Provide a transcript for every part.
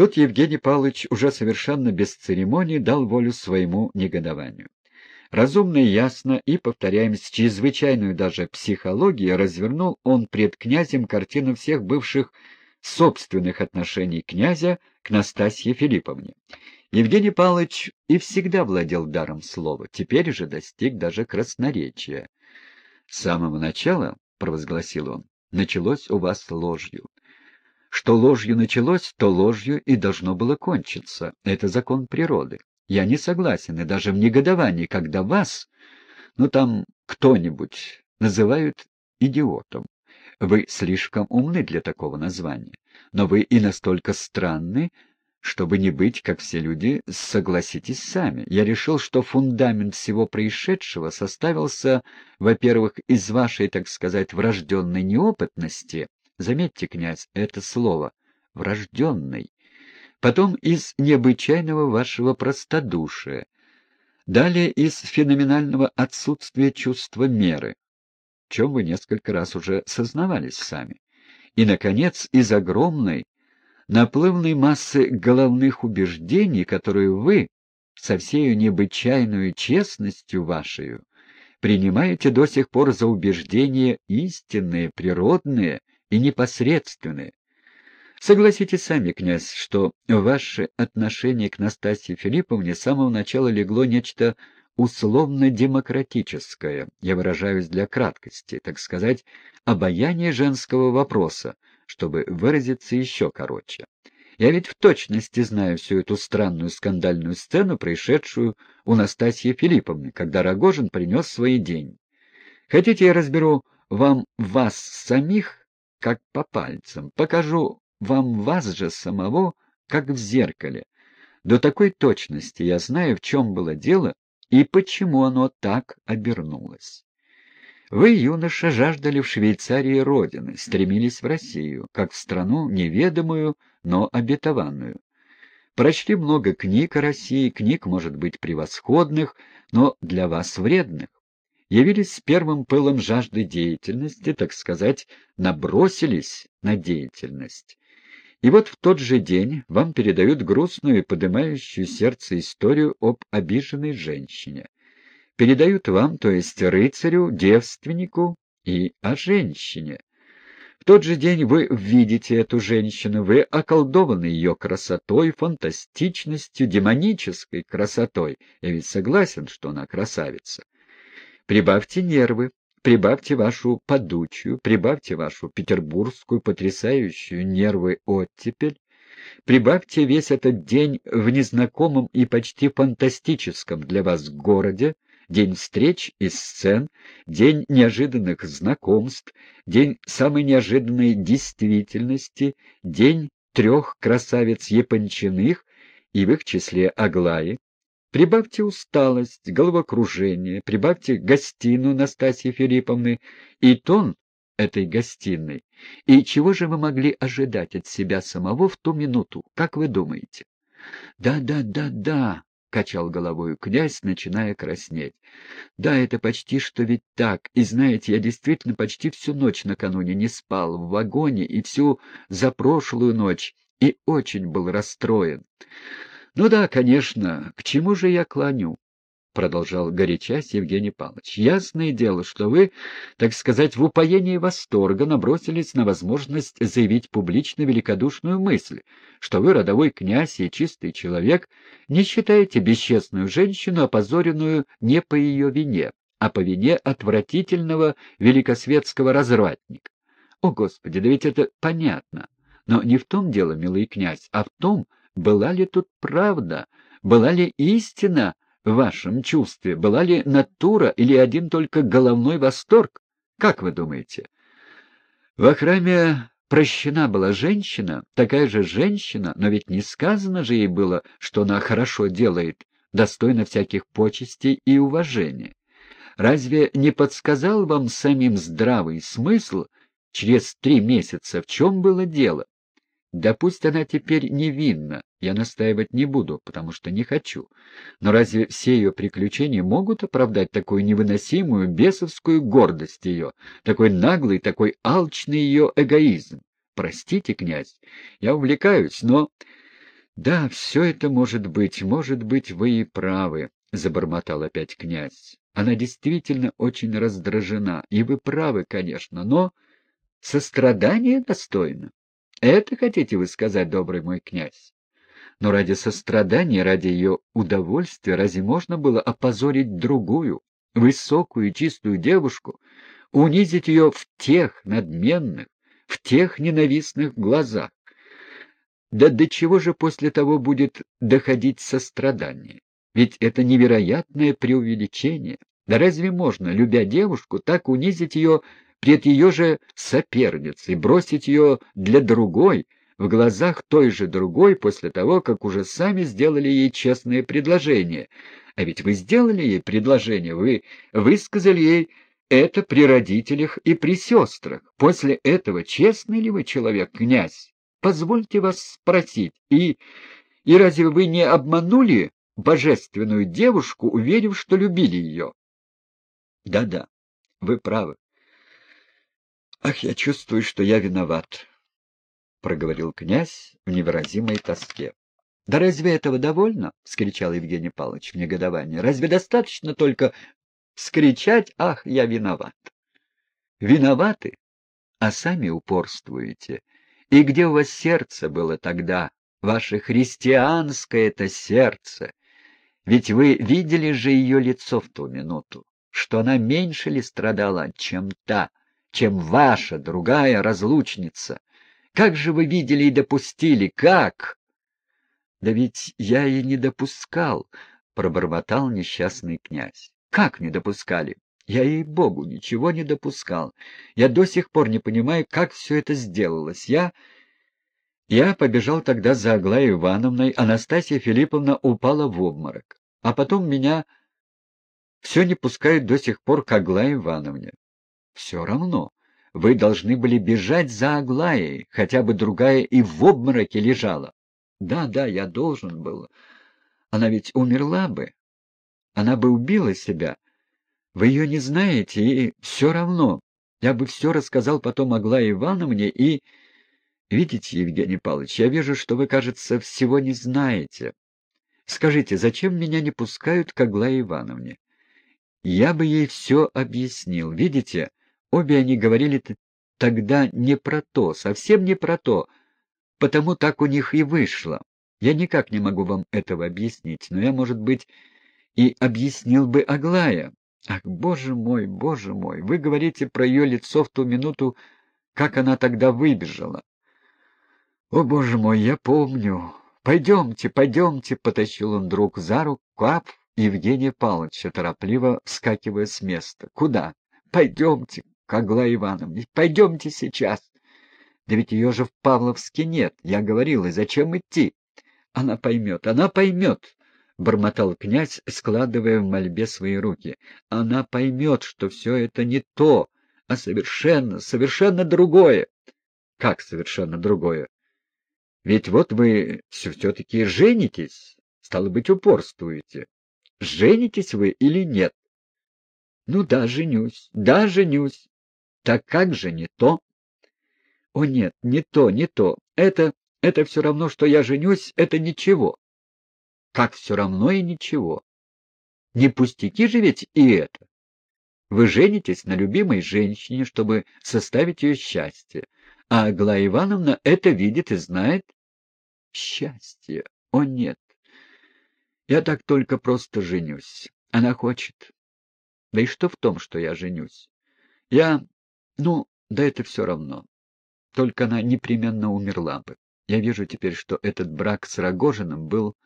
Тут Евгений Павлович уже совершенно без церемонии дал волю своему негодованию. Разумно и ясно, и, повторяем, с чрезвычайной даже психологией, развернул он пред князем картину всех бывших собственных отношений князя к Настасье Филипповне. Евгений Павлович и всегда владел даром слова, теперь же достиг даже красноречия. «С самого начала, — провозгласил он, — началось у вас ложью. Что ложью началось, то ложью и должно было кончиться. Это закон природы. Я не согласен, и даже в негодовании, когда вас, ну там кто-нибудь, называют идиотом. Вы слишком умны для такого названия, но вы и настолько странны, чтобы не быть, как все люди, согласитесь сами. Я решил, что фундамент всего происшедшего составился, во-первых, из вашей, так сказать, врожденной неопытности. Заметьте, князь, это слово «врожденный», потом из необычайного вашего простодушия, далее из феноменального отсутствия чувства меры, в чем вы несколько раз уже сознавались сами, и, наконец, из огромной, наплывной массы головных убеждений, которые вы, со всею необычайную честностью вашей, принимаете до сих пор за убеждения истинные, природные и непосредственные, Согласитесь сами, князь, что в ваше отношение к Настасье Филипповне с самого начала легло нечто условно-демократическое, я выражаюсь для краткости, так сказать, обаяние женского вопроса, чтобы выразиться еще короче. Я ведь в точности знаю всю эту странную скандальную сцену, происшедшую у Настасьи Филипповны, когда Рогожин принес свои деньги. Хотите, я разберу вам вас самих, как по пальцам, покажу вам вас же самого, как в зеркале. До такой точности я знаю, в чем было дело и почему оно так обернулось. Вы, юноша, жаждали в Швейцарии родины, стремились в Россию, как в страну неведомую, но обетованную. Прочли много книг о России, книг, может быть, превосходных, но для вас вредных. Явились с первым пылом жажды деятельности, так сказать, набросились на деятельность. И вот в тот же день вам передают грустную и поднимающую сердце историю об обиженной женщине. Передают вам, то есть рыцарю, девственнику и о женщине. В тот же день вы видите эту женщину, вы околдованы ее красотой, фантастичностью, демонической красотой. Я ведь согласен, что она красавица. Прибавьте нервы, Прибавьте вашу подучью, прибавьте вашу петербургскую потрясающую нервы оттепель, прибавьте весь этот день в незнакомом и почти фантастическом для вас городе, день встреч и сцен, день неожиданных знакомств, день самой неожиданной действительности, день трех красавиц Япончиных и в их числе Аглаи, Прибавьте усталость, головокружение, прибавьте гостиную Настасьи Филипповны и тон этой гостиной. И чего же вы могли ожидать от себя самого в ту минуту, как вы думаете? «Да, да, да, да», — качал головой князь, начиная краснеть. «Да, это почти что ведь так. И знаете, я действительно почти всю ночь накануне не спал в вагоне и всю запрошлую ночь, и очень был расстроен. Ну да, конечно, к чему же я клоню? — продолжал горячась Евгений Павлович. — Ясное дело, что вы, так сказать, в упоении восторга набросились на возможность заявить публично великодушную мысль, что вы, родовой князь и чистый человек, не считаете бесчестную женщину, опозоренную не по ее вине, а по вине отвратительного великосветского развратника. О, Господи, да ведь это понятно. Но не в том дело, милый князь, а в том, была ли тут правда, была ли истина в вашем чувстве, была ли натура или один только головной восторг? Как вы думаете? В храме прощена была женщина, такая же женщина, но ведь не сказано же ей было, что она хорошо делает, достойна всяких почестей и уважения. Разве не подсказал вам самим здравый смысл через три месяца, в чем было дело? Да пусть она теперь невинна, я настаивать не буду, потому что не хочу. Но разве все ее приключения могут оправдать такую невыносимую бесовскую гордость ее, такой наглый, такой алчный ее эгоизм? Простите, князь, я увлекаюсь, но... Да, все это может быть, может быть, вы и правы, — забормотал опять князь. Она действительно очень раздражена, и вы правы, конечно, но сострадание достойно. Это хотите вы сказать, добрый мой князь? Но ради сострадания, ради ее удовольствия, разве можно было опозорить другую, высокую и чистую девушку, унизить ее в тех надменных, в тех ненавистных глазах? Да до чего же после того будет доходить сострадание? Ведь это невероятное преувеличение. Да разве можно, любя девушку, так унизить ее пред ее же соперницей, бросить ее для другой, в глазах той же другой, после того, как уже сами сделали ей честное предложение? А ведь вы сделали ей предложение, вы высказали ей это при родителях и при сестрах. После этого честный ли вы человек, князь? Позвольте вас спросить, и... И разве вы не обманули божественную девушку, уверив, что любили ее? Да-да, вы правы. Ах, я чувствую, что я виноват, — проговорил князь в невыразимой тоске. — Да разве этого довольно? — вскричал Евгений Павлович в негодовании. — Разве достаточно только вскричать «Ах, я виноват»? Виноваты, а сами упорствуете. И где у вас сердце было тогда, ваше христианское это сердце? Ведь вы видели же ее лицо в ту минуту, что она меньше ли страдала, чем та, чем ваша другая разлучница. Как же вы видели и допустили? Как? Да ведь я и не допускал, — пробормотал несчастный князь. Как не допускали? Я, ей-богу, ничего не допускал. Я до сих пор не понимаю, как все это сделалось. Я... Я побежал тогда за Аглаей Ивановной, Анастасия Филипповна упала в обморок. А потом меня все не пускают до сих пор к Аглае Ивановне. Все равно. Вы должны были бежать за Аглаей, хотя бы другая и в обмороке лежала. Да, да, я должен был. Она ведь умерла бы. Она бы убила себя. Вы ее не знаете, и все равно. Я бы все рассказал потом Аглае Ивановне и... Видите, Евгений Павлович, я вижу, что вы, кажется, всего не знаете. Скажите, зачем меня не пускают к Аглае Ивановне? Я бы ей все объяснил. Видите, Обе они говорили тогда не про то, совсем не про то, потому так у них и вышло. Я никак не могу вам этого объяснить, но я, может быть, и объяснил бы Аглая. Ах, боже мой, боже мой, вы говорите про ее лицо в ту минуту, как она тогда выбежала. О, боже мой, я помню. Пойдемте, пойдемте, потащил он друг за руку Кап Евгения Павловича, торопливо вскакивая с места. Куда? Пойдемте, к Аглае Ивановне. Пойдемте сейчас. Да ведь ее же в Павловске нет. Я говорил, и зачем идти? Она поймет, она поймет, — бормотал князь, складывая в мольбе свои руки. Она поймет, что все это не то, а совершенно, совершенно другое. Как совершенно другое? Ведь вот вы все-таки женитесь, стало быть, упорствуете. Женитесь вы или нет? Ну да, женюсь, да, женюсь. Так как же не то? О нет, не то, не то. Это, это все равно, что я женюсь, это ничего. Как все равно и ничего. Не пустяки же ведь и это. Вы женитесь на любимой женщине, чтобы составить ее счастье. А Аглая Ивановна это видит и знает. Счастье. О нет. Я так только просто женюсь. Она хочет. Да и что в том, что я женюсь? Я ну, да это все равно. Только она непременно умерла бы. Я вижу теперь, что этот брак с Рогожиным был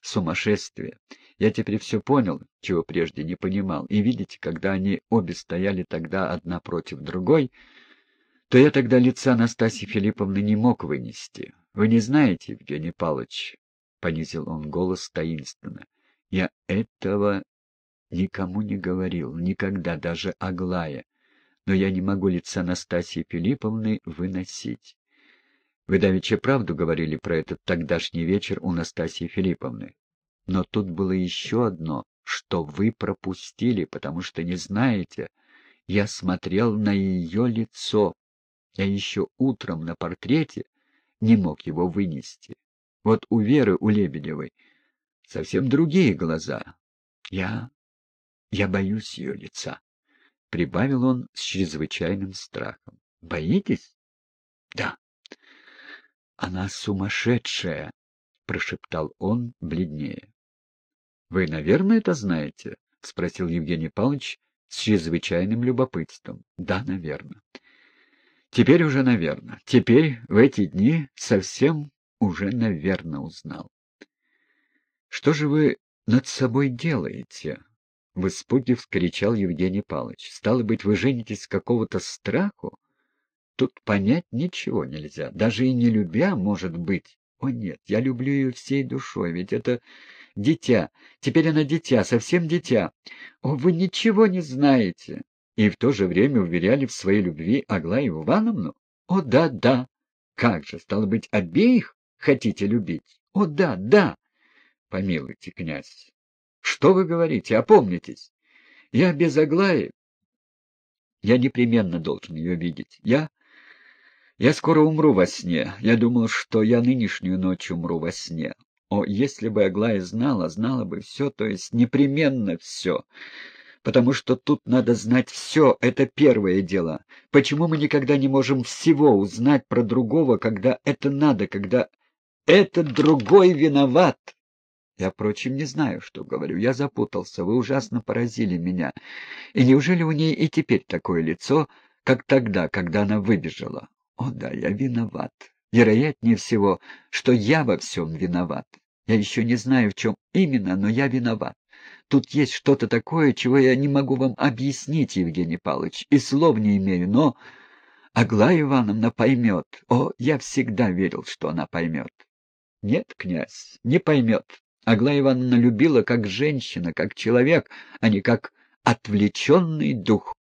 сумасшествие. Я теперь все понял, чего прежде не понимал. И видите, когда они обе стояли тогда одна против другой, то я тогда лица Анастасии Филипповны не мог вынести. Вы не знаете, Евгений Павлович, — понизил он голос таинственно, — я этого никому не говорил, никогда, даже Аглая но я не могу лица Настасьи Филипповны выносить. Вы давеча правду говорили про этот тогдашний вечер у Настасьи Филипповны. Но тут было еще одно, что вы пропустили, потому что не знаете. Я смотрел на ее лицо. Я еще утром на портрете не мог его вынести. Вот у Веры, у Лебедевой, совсем другие глаза. Я... я боюсь ее лица, — прибавил он с чрезвычайным страхом. — Боитесь? — Да. — Она сумасшедшая, — прошептал он бледнее. — Вы, наверное, это знаете? — спросил Евгений Павлович с чрезвычайным любопытством. — Да, наверное. — Теперь уже, наверное. Теперь, в эти дни, совсем уже, наверное, узнал. — Что же вы над собой делаете? — в испуге вскричал Евгений Павлович. — Стало быть, вы женитесь какого-то страху? Тут понять ничего нельзя. Даже и не любя, может быть. О нет, я люблю ее всей душой, ведь это дитя. Теперь она дитя, совсем дитя. О, вы ничего не знаете. И в то же время уверяли в своей любви Аглаю Ивановну? О, да, да. Как же, стало быть, обеих хотите любить? О, да, да. Помилуйте, князь. Что вы говорите? Опомнитесь. Я без Аглаи. Я непременно должен ее видеть. Я... Я скоро умру во сне. Я думал, что я нынешнюю ночь умру во сне. О, если бы Аглая знала, знала бы все, то есть непременно все. Потому что тут надо знать все, это первое дело. Почему мы никогда не можем всего узнать про другого, когда это надо, когда этот другой виноват? Я, впрочем, не знаю, что говорю. Я запутался, вы ужасно поразили меня. И неужели у ней и теперь такое лицо, как тогда, когда она выбежала? О да, я виноват. Вероятнее всего, что я во всем виноват. Я еще не знаю, в чем именно, но я виноват. Тут есть что-то такое, чего я не могу вам объяснить, Евгений Павлович, и слов не имею, но Аглая Ивановна поймет. О, я всегда верил, что она поймет. Нет, князь, не поймет. Аглая Ивановна любила как женщина, как человек, а не как отвлеченный дух.